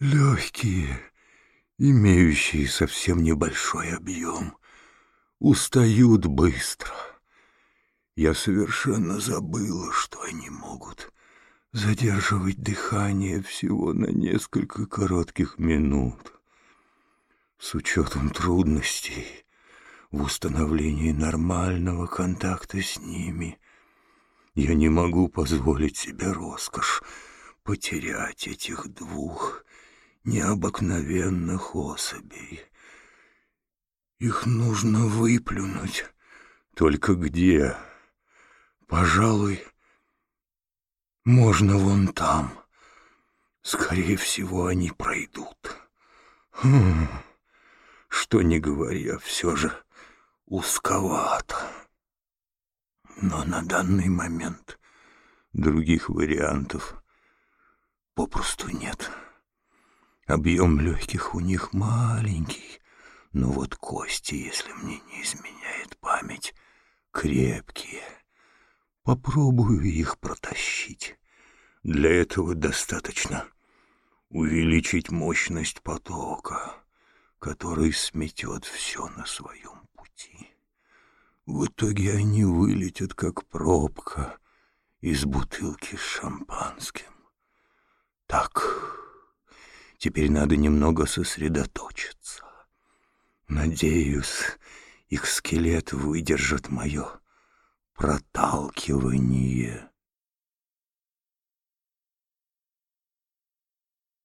Легкие, имеющие совсем небольшой объем, устают быстро. Я совершенно забыла, что они могут задерживать дыхание всего на несколько коротких минут. С учетом трудностей в установлении нормального контакта с ними, я не могу позволить себе роскошь потерять этих двух необыкновенных особей. Их нужно выплюнуть. Только где? Пожалуй, можно вон там. Скорее всего, они пройдут. Хм, что не говоря, все же узковато. Но на данный момент других вариантов попросту нет. Объем легких у них маленький, но вот кости, если мне не изменяет память, крепкие. Попробую их протащить. Для этого достаточно увеличить мощность потока, который сметет все на своем пути. В итоге они вылетят, как пробка из бутылки с шампанским. Так, теперь надо немного сосредоточиться. Надеюсь, их скелет выдержит мое проталкивание.